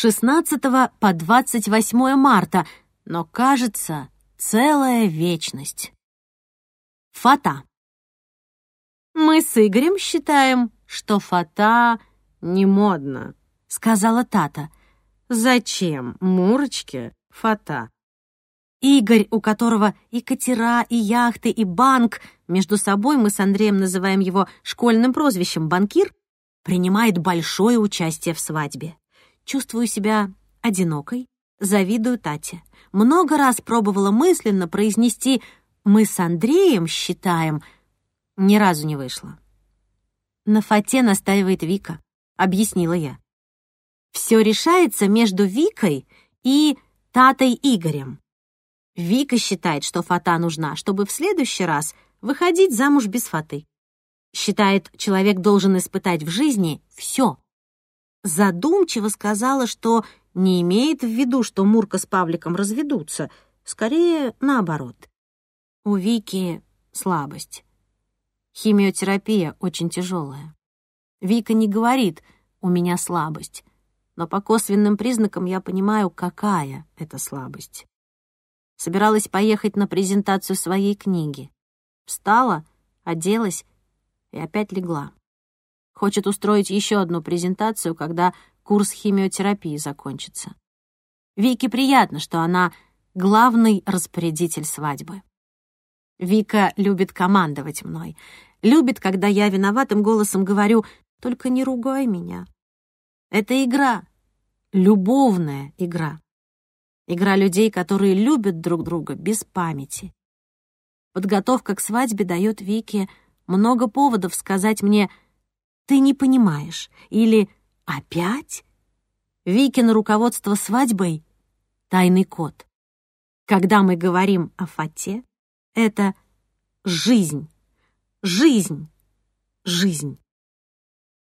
16 по 28 марта, но, кажется, целая вечность. Фата. «Мы с Игорем считаем, что фата не модно», — сказала Тата. «Зачем Мурочке фата?» Игорь, у которого и катера, и яхты, и банк, между собой мы с Андреем называем его школьным прозвищем «банкир», принимает большое участие в свадьбе. Чувствую себя одинокой, завидую Тате. Много раз пробовала мысленно произнести «мы с Андреем считаем», ни разу не вышло. На фате настаивает Вика, объяснила я. Все решается между Викой и Татой Игорем. Вика считает, что фата нужна, чтобы в следующий раз выходить замуж без фаты. Считает, человек должен испытать в жизни все. Задумчиво сказала, что не имеет в виду, что Мурка с Павликом разведутся. Скорее, наоборот. У Вики слабость. Химиотерапия очень тяжелая. Вика не говорит «у меня слабость», но по косвенным признакам я понимаю, какая это слабость. Собиралась поехать на презентацию своей книги. Встала, оделась и опять легла. Хочет устроить еще одну презентацию, когда курс химиотерапии закончится. Вике приятно, что она главный распорядитель свадьбы. Вика любит командовать мной. Любит, когда я виноватым голосом говорю «Только не ругай меня». Это игра, любовная игра. Игра людей, которые любят друг друга без памяти. Подготовка к свадьбе дает Вике много поводов сказать мне «Ты не понимаешь» или «Опять?» Викин руководство свадьбой — тайный код. Когда мы говорим о фате, это жизнь, жизнь, жизнь.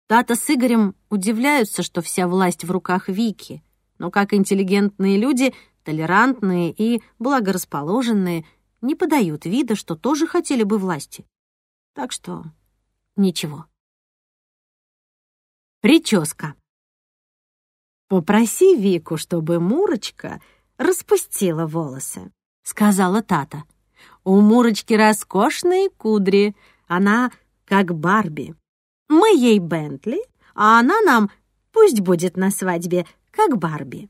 Тата с Игорем удивляются, что вся власть в руках Вики, но как интеллигентные люди, толерантные и благорасположенные, не подают вида, что тоже хотели бы власти. Так что ничего. Прическа. «Попроси Вику, чтобы Мурочка распустила волосы», — сказала Тата. У Мурочки роскошные кудри. Она как Барби. Мы ей Бентли, а она нам пусть будет на свадьбе, как Барби.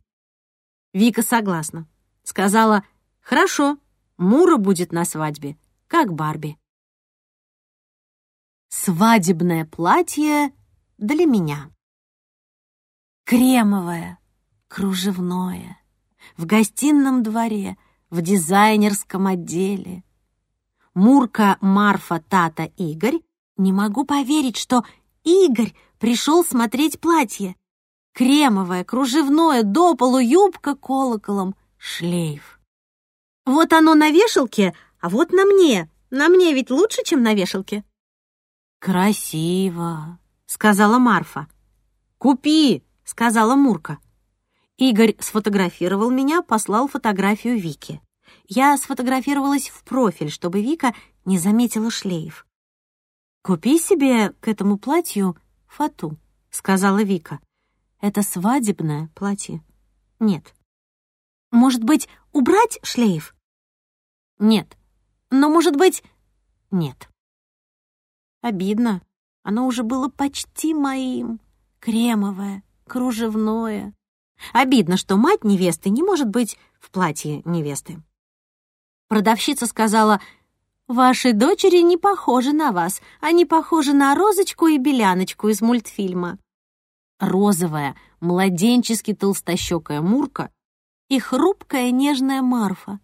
Вика согласна. Сказала, хорошо, Мура будет на свадьбе, как Барби. Свадебное платье для меня. Кремовое, кружевное, в гостином дворе, в дизайнерском отделе. Мурка, Марфа, Тата, Игорь. Не могу поверить, что Игорь пришел смотреть платье. Кремовое, кружевное, до полу юбка колоколом, шлейф. Вот оно на вешалке, а вот на мне. На мне ведь лучше, чем на вешалке. «Красиво», — сказала Марфа. «Купи», — сказала Мурка. Игорь сфотографировал меня, послал фотографию Вики. Я сфотографировалась в профиль, чтобы Вика не заметила шлейф. «Купи себе к этому платью фату», — сказала Вика. «Это свадебное платье». «Нет». «Может быть, убрать шлейф?» «Нет». «Но, может быть...» «Нет». Обидно. Оно уже было почти моим. Кремовое, кружевное. Обидно, что мать невесты не может быть в платье невесты. Продавщица сказала, «Ваши дочери не похожи на вас, они похожи на Розочку и Беляночку из мультфильма». Розовая, младенчески толстощекая Мурка и хрупкая нежная Марфа.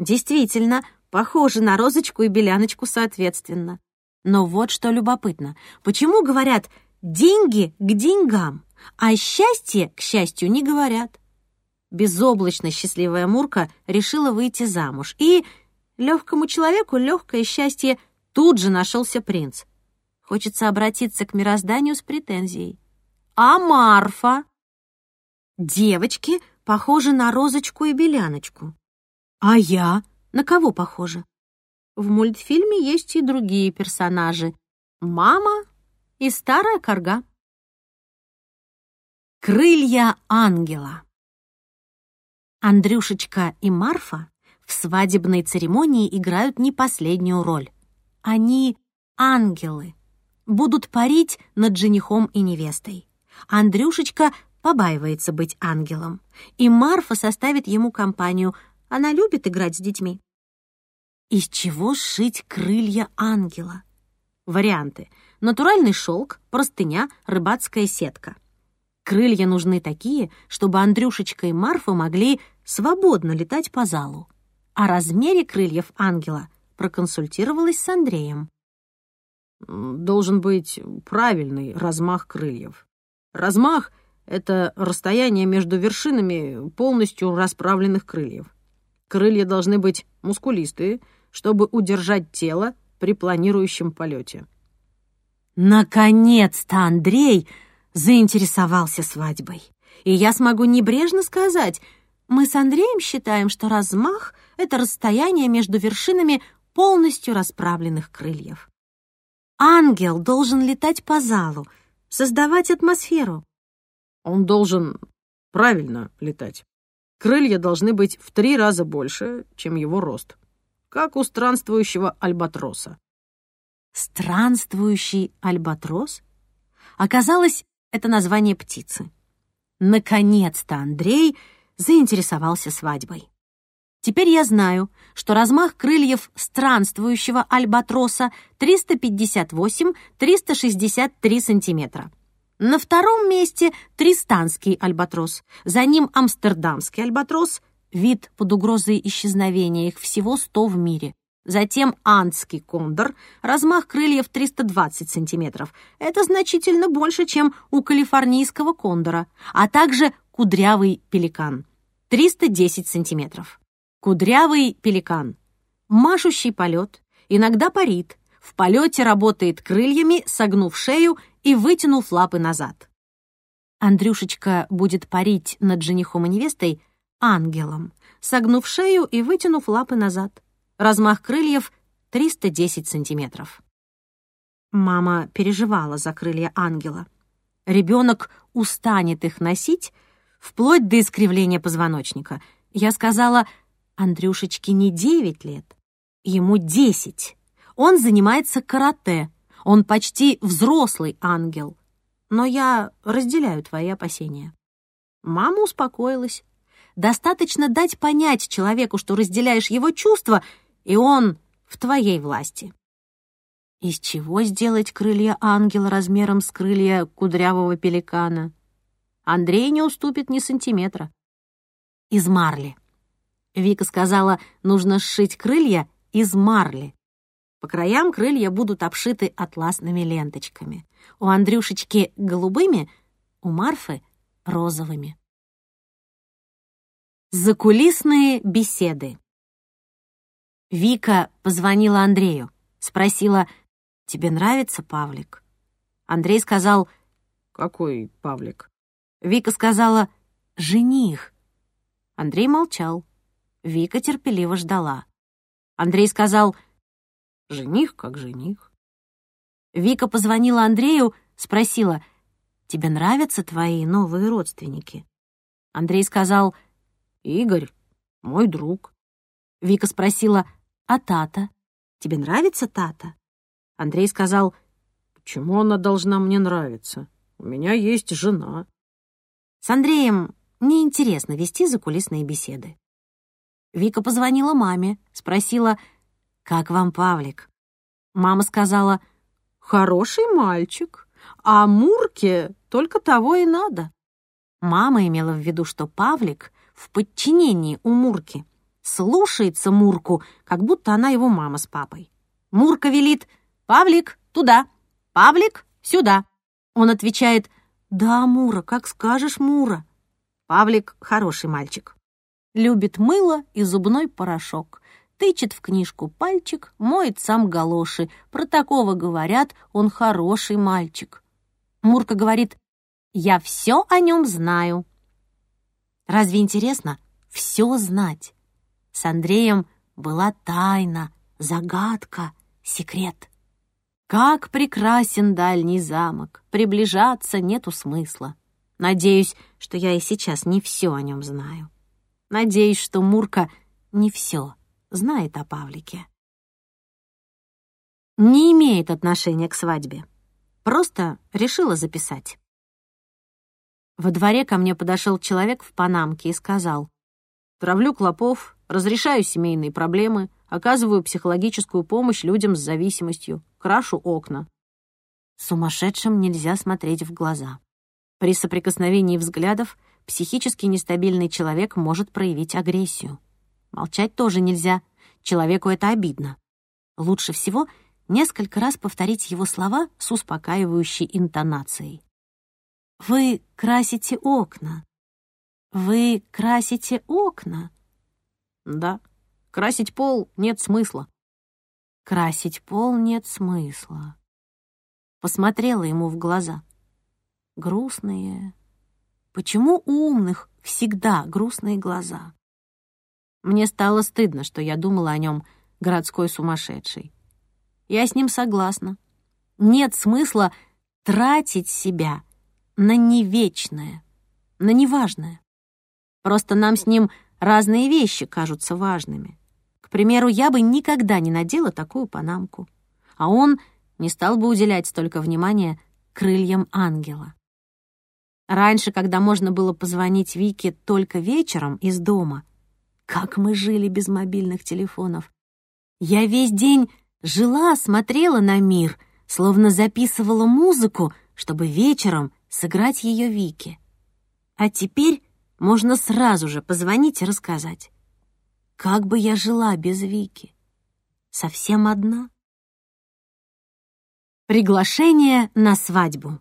Действительно, похожи на Розочку и Беляночку соответственно. Но вот что любопытно. Почему говорят «деньги к деньгам», а «счастье» к счастью не говорят? Безоблачно счастливая Мурка решила выйти замуж, и легкому человеку легкое счастье тут же нашелся принц. Хочется обратиться к мирозданию с претензией. А Марфа? Девочки похожи на Розочку и Беляночку. А я на кого похожа? В мультфильме есть и другие персонажи. Мама и старая корга. Крылья ангела. Андрюшечка и Марфа в свадебной церемонии играют не последнюю роль. Они ангелы, будут парить над женихом и невестой. Андрюшечка побаивается быть ангелом, и Марфа составит ему компанию. Она любит играть с детьми. Из чего сшить крылья ангела? Варианты. Натуральный шелк, простыня, рыбацкая сетка. Крылья нужны такие, чтобы Андрюшечка и Марфа могли свободно летать по залу. О размере крыльев ангела проконсультировалась с Андреем. Должен быть правильный размах крыльев. Размах — это расстояние между вершинами полностью расправленных крыльев. Крылья должны быть мускулистые, чтобы удержать тело при планирующем полете. Наконец-то Андрей заинтересовался свадьбой. И я смогу небрежно сказать, мы с Андреем считаем, что размах — это расстояние между вершинами полностью расправленных крыльев. Ангел должен летать по залу, создавать атмосферу. Он должен правильно летать. Крылья должны быть в три раза больше, чем его рост, как у странствующего альбатроса. Странствующий альбатрос? Оказалось, это название птицы. Наконец-то Андрей заинтересовался свадьбой. Теперь я знаю, что размах крыльев странствующего альбатроса 358-363 сантиметра. На втором месте тристанский альбатрос, за ним амстердамский альбатрос, вид под угрозой исчезновения, их всего 100 в мире. Затем андский кондор, размах крыльев 320 сантиметров. Это значительно больше, чем у калифорнийского кондора, а также кудрявый пеликан 310 сантиметров. Кудрявый пеликан. Машущий полет, иногда парит, в полете работает крыльями, согнув шею и вытянув лапы назад. Андрюшечка будет парить над женихом и невестой ангелом, согнув шею и вытянув лапы назад. Размах крыльев 310 сантиметров. Мама переживала за крылья ангела. Ребенок устанет их носить вплоть до искривления позвоночника. Я сказала, Андрюшечке не 9 лет, ему 10. Он занимается карате, он почти взрослый ангел. Но я разделяю твои опасения. Мама успокоилась. Достаточно дать понять человеку, что разделяешь его чувства — и он в твоей власти. Из чего сделать крылья ангела размером с крылья кудрявого пеликана? Андрей не уступит ни сантиметра. Из марли. Вика сказала, нужно сшить крылья из марли. По краям крылья будут обшиты атласными ленточками. У Андрюшечки — голубыми, у Марфы — розовыми. Закулисные беседы. Вика позвонила Андрею, спросила, «Тебе нравится Павлик?» Андрей сказал, «Какой Павлик?» Вика сказала, «Жених». Андрей молчал. Вика терпеливо ждала. Андрей сказал, «Жених как жених». Вика позвонила Андрею, спросила, «Тебе нравятся твои новые родственники?» Андрей сказал, «Игорь, мой друг». Вика спросила, «А Тата? Тебе нравится Тата?» Андрей сказал, «Почему она должна мне нравиться? У меня есть жена». С Андреем неинтересно вести закулисные беседы. Вика позвонила маме, спросила, «Как вам Павлик?» Мама сказала, «Хороший мальчик, а Мурке только того и надо». Мама имела в виду, что Павлик в подчинении у Мурки — слушается Мурку, как будто она его мама с папой. Мурка велит «Павлик, туда! Павлик, сюда!» Он отвечает «Да, Мура, как скажешь, Мура». Павлик хороший мальчик. Любит мыло и зубной порошок. Тычет в книжку пальчик, моет сам галоши. Про такого говорят, он хороший мальчик. Мурка говорит «Я все о нем знаю». Разве интересно все знать? С Андреем была тайна, загадка, секрет. Как прекрасен дальний замок, приближаться нету смысла. Надеюсь, что я и сейчас не все о нем знаю. Надеюсь, что Мурка не все знает о Павлике. Не имеет отношения к свадьбе. Просто решила записать. Во дворе ко мне подошел человек в панамке и сказал, «Травлю клопов, разрешаю семейные проблемы, оказываю психологическую помощь людям с зависимостью, крашу окна». Сумасшедшим нельзя смотреть в глаза. При соприкосновении взглядов психически нестабильный человек может проявить агрессию. Молчать тоже нельзя, человеку это обидно. Лучше всего несколько раз повторить его слова с успокаивающей интонацией. Вы красите окна. Вы красите окна. Да, красить пол нет смысла. Красить пол нет смысла. Посмотрела ему в глаза. Грустные. Почему у умных всегда грустные глаза? Мне стало стыдно, что я думала о нем городской сумасшедший. Я с ним согласна. Нет смысла тратить себя на невечное, на неважное. Просто нам с ним разные вещи кажутся важными. К примеру, я бы никогда не надела такую панамку, а он не стал бы уделять столько внимания крыльям ангела. Раньше, когда можно было позвонить Вике только вечером из дома, как мы жили без мобильных телефонов. Я весь день жила, смотрела на мир, словно записывала музыку, чтобы вечером сыграть ее Вике. А теперь можно сразу же позвонить и рассказать. Как бы я жила без Вики? Совсем одна? Приглашение на свадьбу.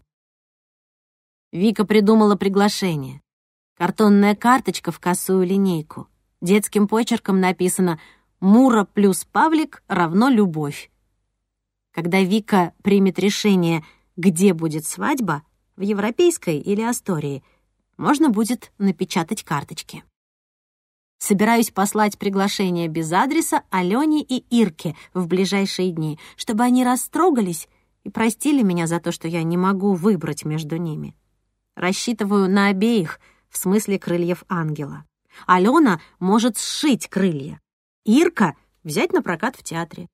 Вика придумала приглашение. Картонная карточка в косую линейку. Детским почерком написано «Мура плюс Павлик равно любовь». Когда Вика примет решение, где будет свадьба, в европейской или Астории, можно будет напечатать карточки. Собираюсь послать приглашение без адреса Алене и Ирке в ближайшие дни, чтобы они растрогались и простили меня за то, что я не могу выбрать между ними. Рассчитываю на обеих, в смысле крыльев ангела. Алена может сшить крылья. Ирка взять на прокат в театре.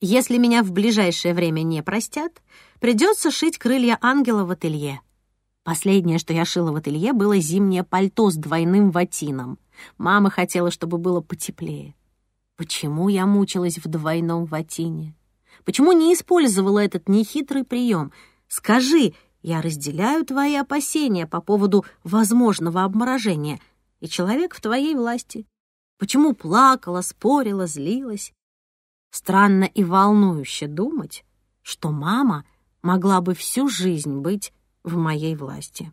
Если меня в ближайшее время не простят, придется шить крылья ангела в ателье. Последнее, что я шила в ателье, было зимнее пальто с двойным ватином. Мама хотела, чтобы было потеплее. Почему я мучилась в двойном ватине? Почему не использовала этот нехитрый прием? Скажи, я разделяю твои опасения по поводу возможного обморожения, и человек в твоей власти. Почему плакала, спорила, злилась? Странно и волнующе думать, что мама могла бы всю жизнь быть в моей власти.